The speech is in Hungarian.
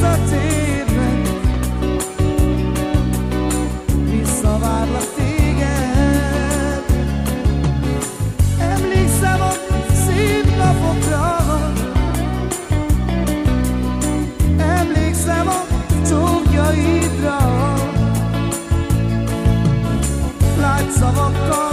visszatérnek. Visszavárlak téged. Emlékszem a Emlékszem a csókjaidra. Szavakkal